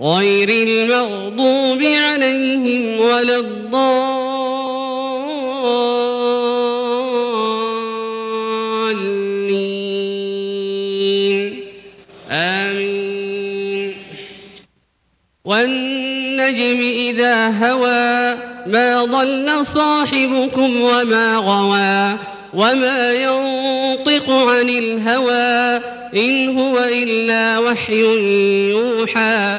غير المغضوب عليهم ولا الضالين. آمين. والنجم إذا هوى ما ضل صاحبكم وما غوى وما ينطق عن الهوى إن هو إلا وحي يوحى